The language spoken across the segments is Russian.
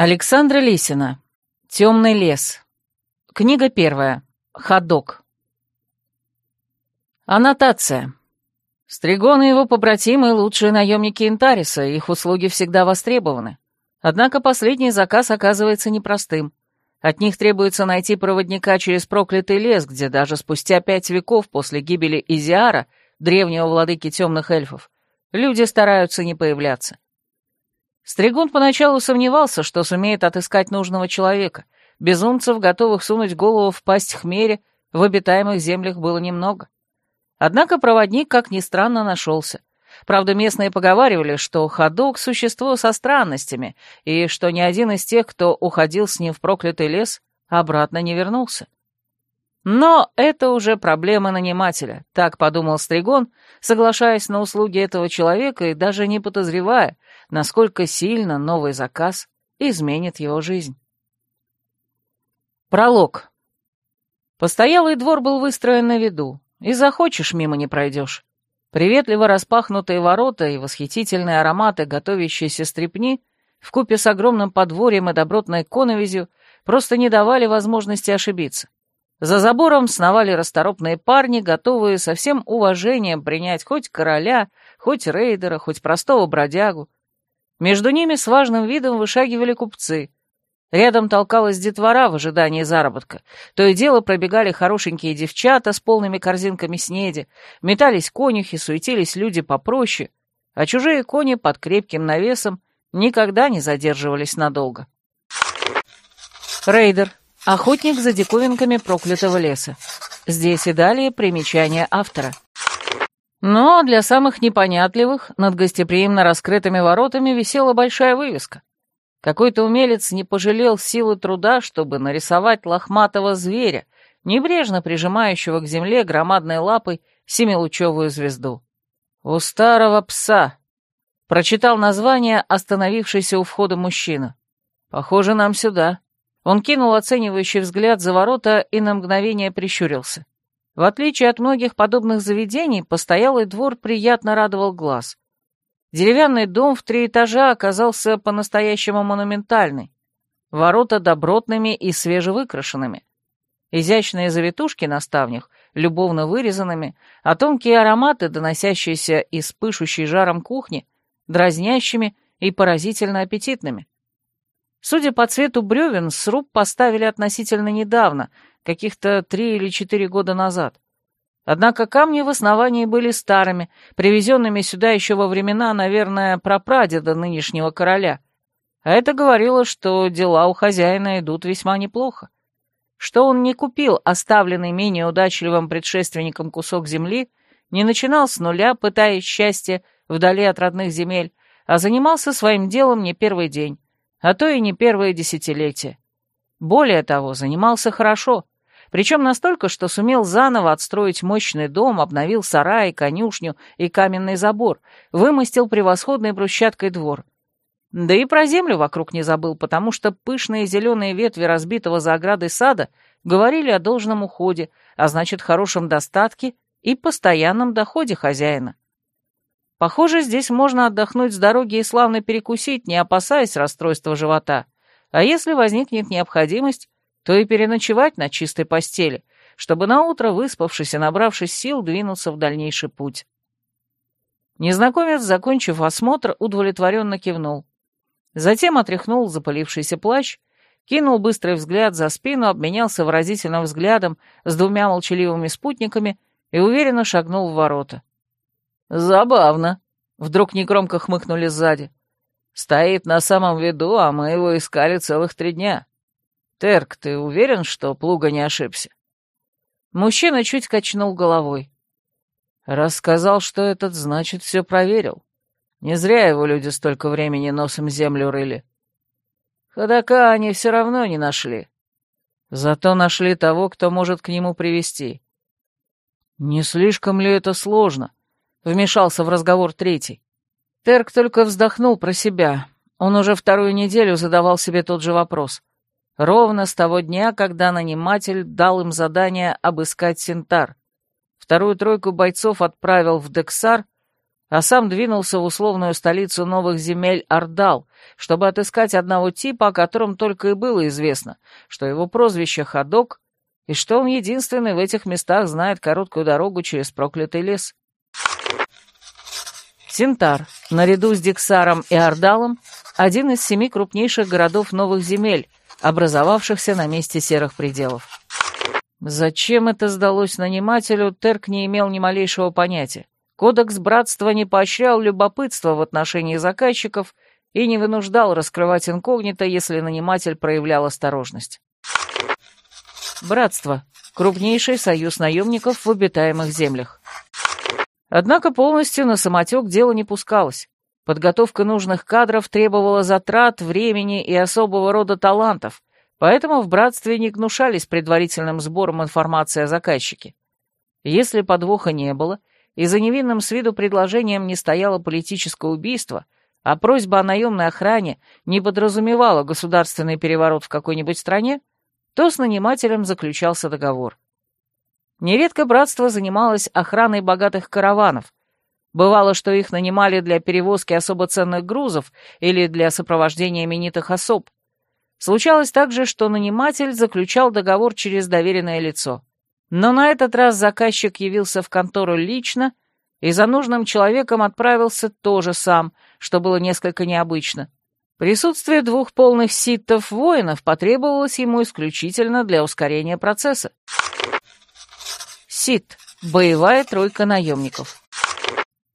Александра Лисина. Темный лес. Книга первая. Ходок. Аннотация. Стригон и его побратимы — лучшие наемники Интариса, их услуги всегда востребованы. Однако последний заказ оказывается непростым. От них требуется найти проводника через проклятый лес, где даже спустя пять веков после гибели Изиара, древнего владыки темных эльфов, люди стараются не появляться. Стригун поначалу сомневался, что сумеет отыскать нужного человека. Безумцев, готовых сунуть голову в пасть хмере, в обитаемых землях было немного. Однако проводник, как ни странно, нашелся. Правда, местные поговаривали, что ходок — существо со странностями, и что ни один из тех, кто уходил с ним в проклятый лес, обратно не вернулся. Но это уже проблема нанимателя, так подумал Стригон, соглашаясь на услуги этого человека и даже не подозревая, насколько сильно новый заказ изменит его жизнь. Пролог. Постоялый двор был выстроен на виду, и захочешь, мимо не пройдешь. Приветливо распахнутые ворота и восхитительные ароматы готовящейся стрепни вкупе с огромным подворьем и добротной коновизью просто не давали возможности ошибиться. За забором сновали расторопные парни, готовые со всем уважением принять хоть короля, хоть рейдера, хоть простого бродягу, между ними с важным видом вышагивали купцы. Рядом толкалась детвора в ожидании заработка. То и дело пробегали хорошенькие девчата с полными корзинками снеди, метались конюхи, суетились люди попроще, а чужие кони под крепким навесом никогда не задерживались надолго. Рейдер. Охотник за диковинками проклятого леса. Здесь и далее примечание автора. Но для самых непонятливых над гостеприимно раскрытыми воротами висела большая вывеска. Какой-то умелец не пожалел силы труда, чтобы нарисовать лохматого зверя, небрежно прижимающего к земле громадной лапой семилучевую звезду. «У старого пса», — прочитал название остановившийся у входа мужчина. «Похоже, нам сюда». Он кинул оценивающий взгляд за ворота и на мгновение прищурился. В отличие от многих подобных заведений, постоялый двор приятно радовал глаз. Деревянный дом в три этажа оказался по-настоящему монументальный. Ворота добротными и свежевыкрашенными. Изящные завитушки на ставнях, любовно вырезанными, а тонкие ароматы, доносящиеся из пышущей жаром кухни, дразнящими и поразительно аппетитными. Судя по цвету бревен, сруб поставили относительно недавно, каких-то три или четыре года назад. Однако камни в основании были старыми, привезенными сюда еще во времена, наверное, прапрадеда нынешнего короля. А это говорило, что дела у хозяина идут весьма неплохо. Что он не купил оставленный менее удачливым предшественником кусок земли, не начинал с нуля, пытаясь счастье вдали от родных земель, а занимался своим делом не первый день, а то и не первое десятилетие. Более того, занимался хорошо — причем настолько, что сумел заново отстроить мощный дом, обновил сарай, конюшню и каменный забор, вымостил превосходной брусчаткой двор. Да и про землю вокруг не забыл, потому что пышные зеленые ветви разбитого за оградой сада говорили о должном уходе, а значит, хорошем достатке и постоянном доходе хозяина. Похоже, здесь можно отдохнуть с дороги и славно перекусить, не опасаясь расстройства живота. А если возникнет необходимость, то и переночевать на чистой постели, чтобы наутро, выспавшись и набравшись сил, двинуться в дальнейший путь. Незнакомец, закончив осмотр, удовлетворенно кивнул. Затем отряхнул запалившийся плащ, кинул быстрый взгляд за спину, обменялся выразительным взглядом с двумя молчаливыми спутниками и уверенно шагнул в ворота. «Забавно», — вдруг негромко хмыкнули сзади. «Стоит на самом виду, а мы его искали целых три дня». «Терк, ты уверен, что Плуга не ошибся?» Мужчина чуть качнул головой. Рассказал, что этот, значит, все проверил. Не зря его люди столько времени носом землю рыли. Ходока они все равно не нашли. Зато нашли того, кто может к нему привести. «Не слишком ли это сложно?» — вмешался в разговор третий. Терк только вздохнул про себя. Он уже вторую неделю задавал себе тот же вопрос. Ровно с того дня, когда наниматель дал им задание обыскать Синтар. Вторую тройку бойцов отправил в Дексар, а сам двинулся в условную столицу новых земель Ордал, чтобы отыскать одного типа, о котором только и было известно, что его прозвище Ходок, и что он единственный в этих местах знает короткую дорогу через проклятый лес. Синтар, наряду с Диксаром и Ордалом, один из семи крупнейших городов новых земель, образовавшихся на месте серых пределов. Зачем это сдалось нанимателю, Терк не имел ни малейшего понятия. Кодекс братства не поощрял любопытство в отношении заказчиков и не вынуждал раскрывать инкогнито, если наниматель проявлял осторожность. Братство — крупнейший союз наемников в обитаемых землях. Однако полностью на самотек дело не пускалось. Подготовка нужных кадров требовала затрат, времени и особого рода талантов, поэтому в братстве не гнушались предварительным сбором информации о заказчике. Если подвоха не было, и за невинным с виду предложением не стояло политическое убийство, а просьба о наемной охране не подразумевала государственный переворот в какой-нибудь стране, то с нанимателем заключался договор. Нередко братство занималось охраной богатых караванов. Бывало, что их нанимали для перевозки особо ценных грузов или для сопровождения именитых особ. Случалось также, что наниматель заключал договор через доверенное лицо. Но на этот раз заказчик явился в контору лично и за нужным человеком отправился тоже сам, что было несколько необычно. Присутствие двух полных ситтов-воинов потребовалось ему исключительно для ускорения процесса. Сит — боевая тройка наемников.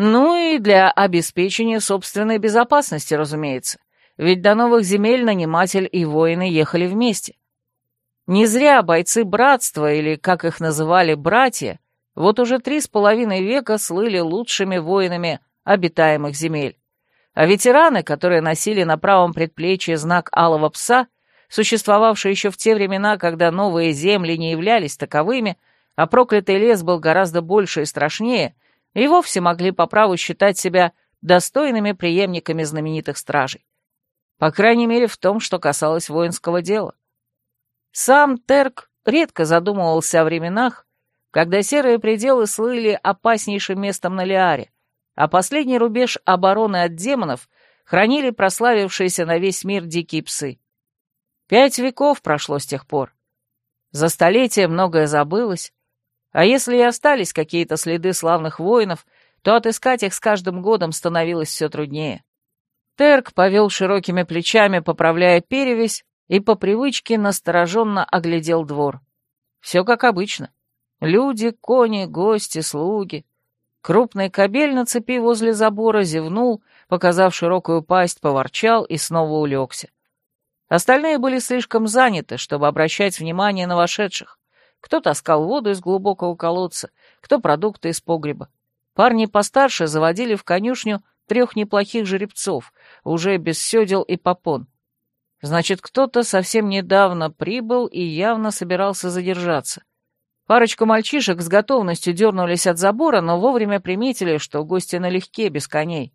Ну и для обеспечения собственной безопасности, разумеется, ведь до новых земель наниматель и воины ехали вместе. Не зря бойцы братства, или, как их называли, братья, вот уже три с половиной века слыли лучшими воинами обитаемых земель. А ветераны, которые носили на правом предплечье знак алого пса, существовавший еще в те времена, когда новые земли не являлись таковыми, а проклятый лес был гораздо больше и страшнее, и вовсе могли по праву считать себя достойными преемниками знаменитых стражей. По крайней мере, в том, что касалось воинского дела. Сам Терк редко задумывался о временах, когда серые пределы слыли опаснейшим местом на Лиаре, а последний рубеж обороны от демонов хранили прославившиеся на весь мир дикие псы. Пять веков прошло с тех пор. За столетия многое забылось, а если и остались какие-то следы славных воинов, то отыскать их с каждым годом становилось все труднее. Терк повел широкими плечами, поправляя перевязь, и по привычке настороженно оглядел двор. Все как обычно. Люди, кони, гости, слуги. Крупный кобель на цепи возле забора зевнул, показав широкую пасть, поворчал и снова улегся. Остальные были слишком заняты, чтобы обращать внимание на вошедших. Кто таскал воду из глубокого колодца, кто продукты из погреба. Парни постарше заводили в конюшню трех неплохих жеребцов, уже без седел и попон. Значит, кто-то совсем недавно прибыл и явно собирался задержаться. Парочка мальчишек с готовностью дернулись от забора, но вовремя приметили, что гости налегке, без коней.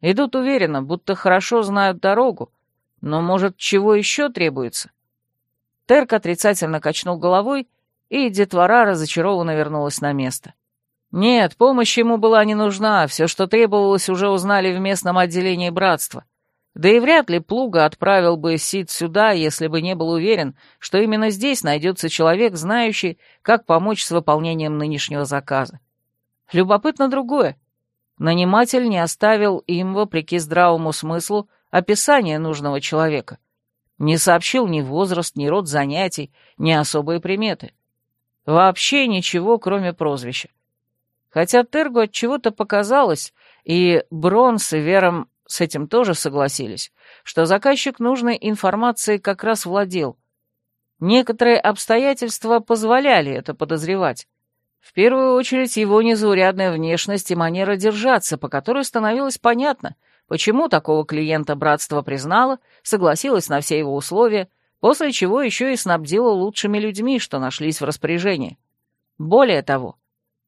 Идут уверенно, будто хорошо знают дорогу. Но, может, чего еще требуется? Терк отрицательно качнул головой, и детвора разочарованно вернулась на место. Нет, помощь ему была не нужна, все, что требовалось, уже узнали в местном отделении братства. Да и вряд ли Плуга отправил бы Сид сюда, если бы не был уверен, что именно здесь найдется человек, знающий, как помочь с выполнением нынешнего заказа. Любопытно другое. Наниматель не оставил им, вопреки здравому смыслу, описание нужного человека. Не сообщил ни возраст, ни род занятий, ни особые приметы. Вообще ничего, кроме прозвища. Хотя Тергу от чего-то показалось, и Бронс и Вером с этим тоже согласились, что заказчик нужной информации как раз владел. Некоторые обстоятельства позволяли это подозревать. В первую очередь его незаурядная внешность и манера держаться, по которой становилось понятно, почему такого клиента братство признало, согласилось на все его условия, после чего еще и снабдило лучшими людьми, что нашлись в распоряжении. Более того,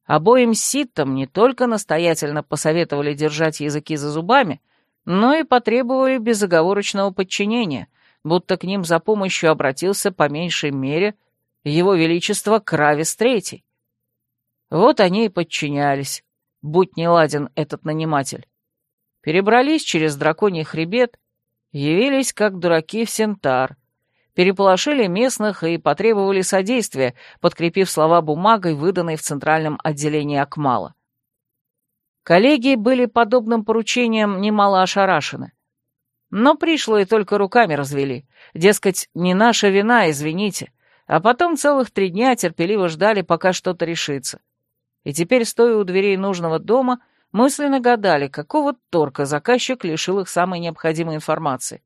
обоим ситтам не только настоятельно посоветовали держать языки за зубами, но и потребовали безоговорочного подчинения, будто к ним за помощью обратился по меньшей мере его величество Кравис Третий. Вот они и подчинялись, будь не ладен этот наниматель. Перебрались через драконий хребет, явились как дураки в Сентар, переполошили местных и потребовали содействия, подкрепив слова бумагой, выданной в центральном отделении Акмала. Коллеги были подобным поручением немало ошарашены. Но пришло и только руками развели. Дескать, не наша вина, извините. А потом целых три дня терпеливо ждали, пока что-то решится. И теперь, стоя у дверей нужного дома, мысленно гадали, какого торка заказчик лишил их самой необходимой информации.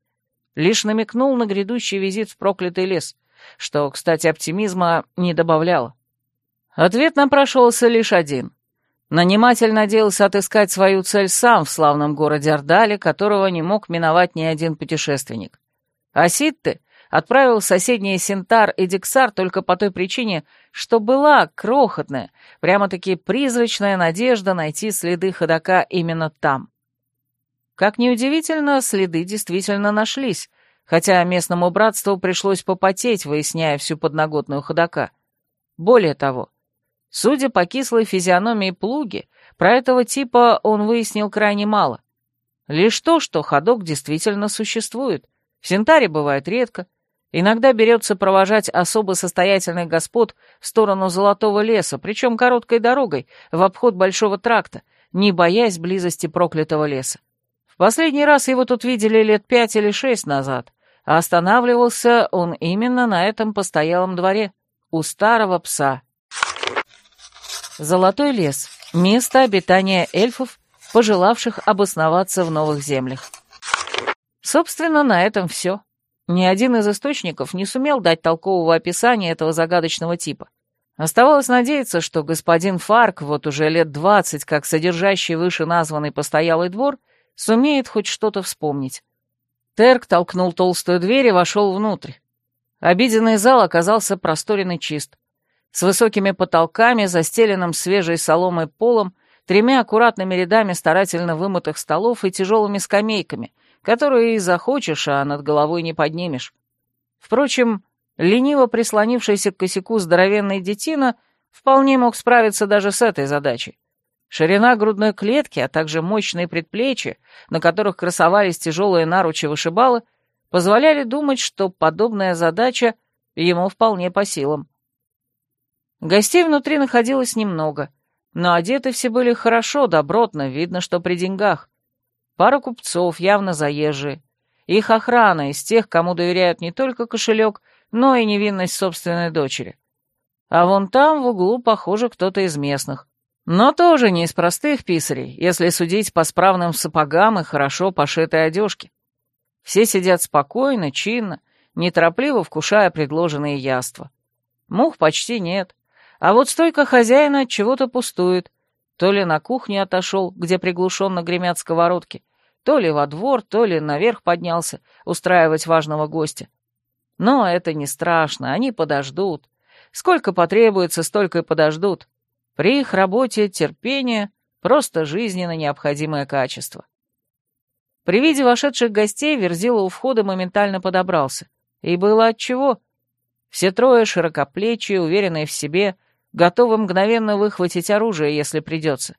Лишь намекнул на грядущий визит в проклятый лес, что, кстати, оптимизма не добавляло. Ответ напрашивался лишь один. Наниматель надеялся отыскать свою цель сам в славном городе Ордале, которого не мог миновать ни один путешественник. А Ситты отправил соседние Синтар и Диксар только по той причине, что была крохотная, прямо-таки призрачная надежда найти следы ходока именно там. Как неудивительно, следы действительно нашлись, хотя местному братству пришлось попотеть, выясняя всю подноготную ходока. Более того, Судя по кислой физиономии плуги, про этого типа он выяснил крайне мало. Лишь то, что ходок действительно существует. В Синтаре бывает редко. Иногда берется провожать особо состоятельных господ в сторону Золотого леса, причем короткой дорогой, в обход Большого тракта, не боясь близости проклятого леса. В последний раз его тут видели лет пять или шесть назад, а останавливался он именно на этом постоялом дворе, у старого пса, Золотой лес — место обитания эльфов, пожелавших обосноваться в новых землях. Собственно, на этом все. Ни один из источников не сумел дать толкового описания этого загадочного типа. Оставалось надеяться, что господин Фарк, вот уже лет двадцать, как содержащий вышеназванный постоялый двор, сумеет хоть что-то вспомнить. Терк толкнул толстую дверь и вошел внутрь. Обеденный зал оказался просторен и чист с высокими потолками, застеленным свежей соломой полом, тремя аккуратными рядами старательно вымытых столов и тяжелыми скамейками, которые и захочешь, а над головой не поднимешь. Впрочем, лениво прислонившийся к косяку здоровенный детина вполне мог справиться даже с этой задачей. Ширина грудной клетки, а также мощные предплечья, на которых красовались тяжелые наручи вышибалы, позволяли думать, что подобная задача ему вполне по силам. Гостей внутри находилось немного, но одеты все были хорошо, добротно, видно, что при деньгах. Пара купцов, явно заезжие. Их охрана из тех, кому доверяют не только кошелек, но и невинность собственной дочери. А вон там в углу, похоже, кто-то из местных. Но тоже не из простых писарей, если судить по справным сапогам и хорошо пошитой одежке. Все сидят спокойно, чинно, неторопливо вкушая предложенные яства. Мух почти нет, а вот стойка хозяина чего-то пустует. То ли на кухню отошел, где приглушенно гремят сковородки, то ли во двор, то ли наверх поднялся, устраивать важного гостя. Но это не страшно, они подождут. Сколько потребуется, столько и подождут. При их работе терпение — просто жизненно необходимое качество. При виде вошедших гостей Верзила у входа моментально подобрался. И было отчего. Все трое широкоплечие, уверенные в себе, готовы мгновенно выхватить оружие, если придется.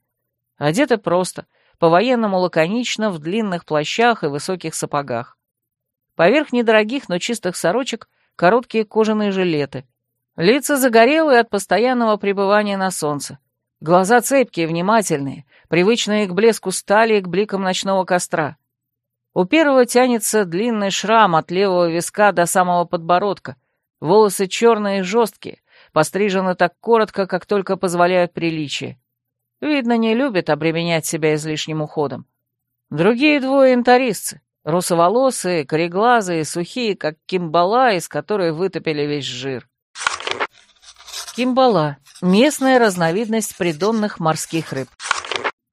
Одеты просто, по-военному лаконично, в длинных плащах и высоких сапогах. Поверх недорогих, но чистых сорочек короткие кожаные жилеты. Лица загорелые от постоянного пребывания на солнце. Глаза цепкие, внимательные, привычные к блеску стали и к бликам ночного костра. У первого тянется длинный шрам от левого виска до самого подбородка. Волосы черные и жесткие, пострижены так коротко, как только позволяют приличия. Видно, не любят обременять себя излишним уходом. Другие двое янтаристцы, русоволосые, кореглазые, сухие, как кимбала, из которой вытопили весь жир. Кимбала — местная разновидность придонных морских рыб.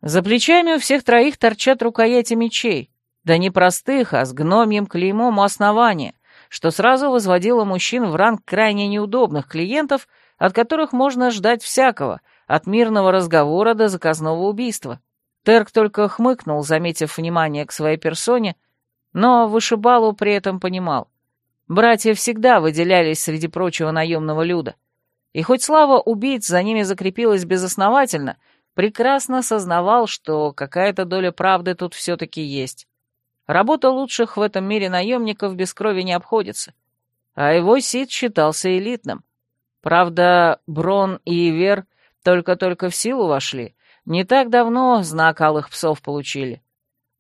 За плечами у всех троих торчат рукояти мечей, да не простых, а с гномьим клеймом у основания, что сразу возводило мужчин в ранг крайне неудобных клиентов, от которых можно ждать всякого, от мирного разговора до заказного убийства. Терк только хмыкнул, заметив внимание к своей персоне, но вышибалу при этом понимал. Братья всегда выделялись среди прочего наемного люда. И хоть слава убийц за ними закрепилась безосновательно, прекрасно сознавал, что какая-то доля правды тут все-таки есть. Работа лучших в этом мире наемников без крови не обходится. А его Сид считался элитным. Правда, Брон и Ивер только-только в силу вошли. Не так давно знак алых псов получили.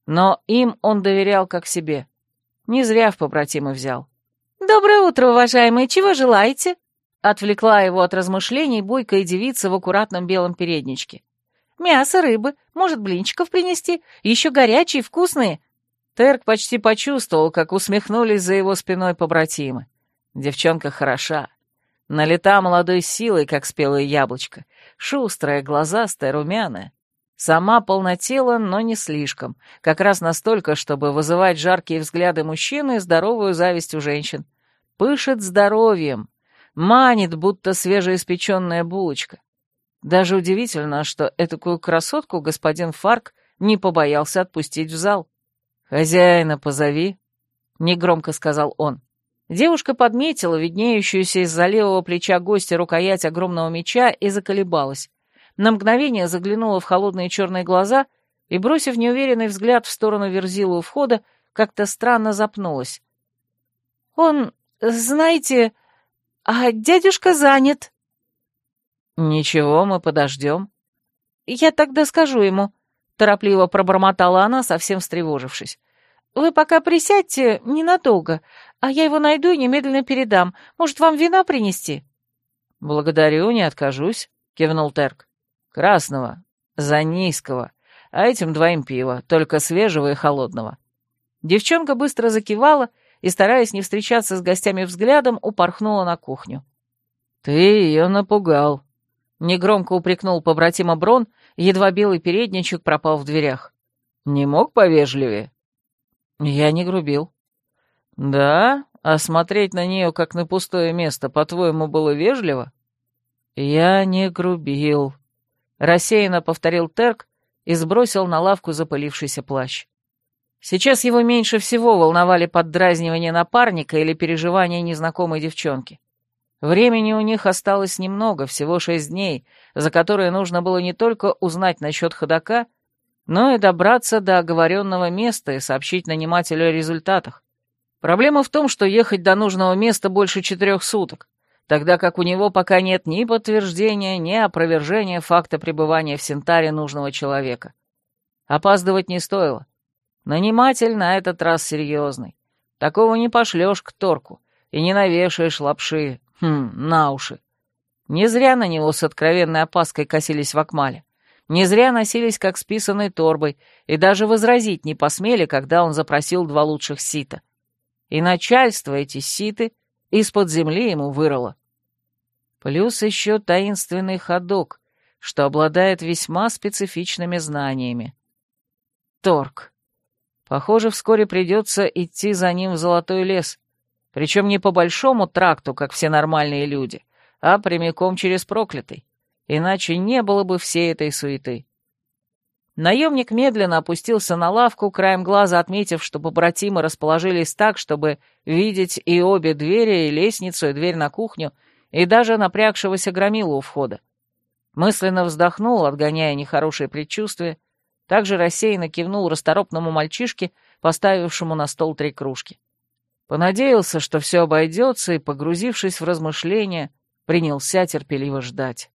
Но им он доверял как себе. Не зря в побратимы взял. «Доброе утро, уважаемые, чего желаете?» Отвлекла его от размышлений бойкая девица в аккуратном белом передничке. «Мясо, рыбы, может, блинчиков принести? Еще горячие, вкусные, Терк почти почувствовал, как усмехнулись за его спиной побратимы. Девчонка хороша. Налита молодой силой, как спелое яблочко. Шустрая, глазастая, румяная. Сама полнотела, но не слишком. Как раз настолько, чтобы вызывать жаркие взгляды мужчины и здоровую зависть у женщин. Пышет здоровьем. Манит, будто свежеиспеченная булочка. Даже удивительно, что этакую красотку господин Фарк не побоялся отпустить в зал. «Хозяина позови», — негромко сказал он. Девушка подметила виднеющуюся из-за левого плеча гостя рукоять огромного меча и заколебалась. На мгновение заглянула в холодные черные глаза и, бросив неуверенный взгляд в сторону верзила у входа, как-то странно запнулась. «Он, знаете, а дядюшка занят». «Ничего, мы подождем». «Я тогда скажу ему», — торопливо пробормотала она, совсем встревожившись. «Вы пока присядьте ненадолго, а я его найду и немедленно передам. Может, вам вина принести?» «Благодарю, не откажусь», — кивнул Терк. «Красного, занийского, а этим двоим пива, только свежего и холодного». Девчонка быстро закивала и, стараясь не встречаться с гостями взглядом, упорхнула на кухню. «Ты ее напугал», — негромко упрекнул побратима Брон, едва белый передничек пропал в дверях. «Не мог повежливее?» Я не грубил. «Да? А смотреть на нее, как на пустое место, по-твоему, было вежливо?» «Я не грубил», — рассеянно повторил Терк и сбросил на лавку запылившийся плащ. Сейчас его меньше всего волновали поддразнивания напарника или переживания незнакомой девчонки. Времени у них осталось немного, всего шесть дней, за которые нужно было не только узнать насчет ходока, но и добраться до оговоренного места и сообщить нанимателю о результатах. Проблема в том, что ехать до нужного места больше четырех суток, тогда как у него пока нет ни подтверждения, ни опровержения факта пребывания в Синтаре нужного человека. Опаздывать не стоило. Наниматель на этот раз серьезный. Такого не пошлешь к торку и не навешаешь лапши, Хм, на уши. Не зря на него с откровенной опаской косились в Акмале. Не зря носились как с писаной торбой и даже возразить не посмели, когда он запросил два лучших сита. И начальство эти ситы из-под земли ему вырыло. Плюс еще таинственный ходок, что обладает весьма специфичными знаниями. Торг. Похоже, вскоре придется идти за ним в Золотой лес, причем не по большому тракту, как все нормальные люди, а прямиком через проклятый. Иначе не было бы всей этой суеты. Наемник медленно опустился на лавку, краем глаза отметив, что побратимы расположились так, чтобы видеть и обе двери, и лестницу, и дверь на кухню, и даже напрягшегося громилу у входа. Мысленно вздохнул, отгоняя нехорошие предчувствия, также рассеянно кивнул расторопному мальчишке, поставившему на стол три кружки. Понадеялся, что все обойдется, и, погрузившись в размышления, принялся терпеливо ждать.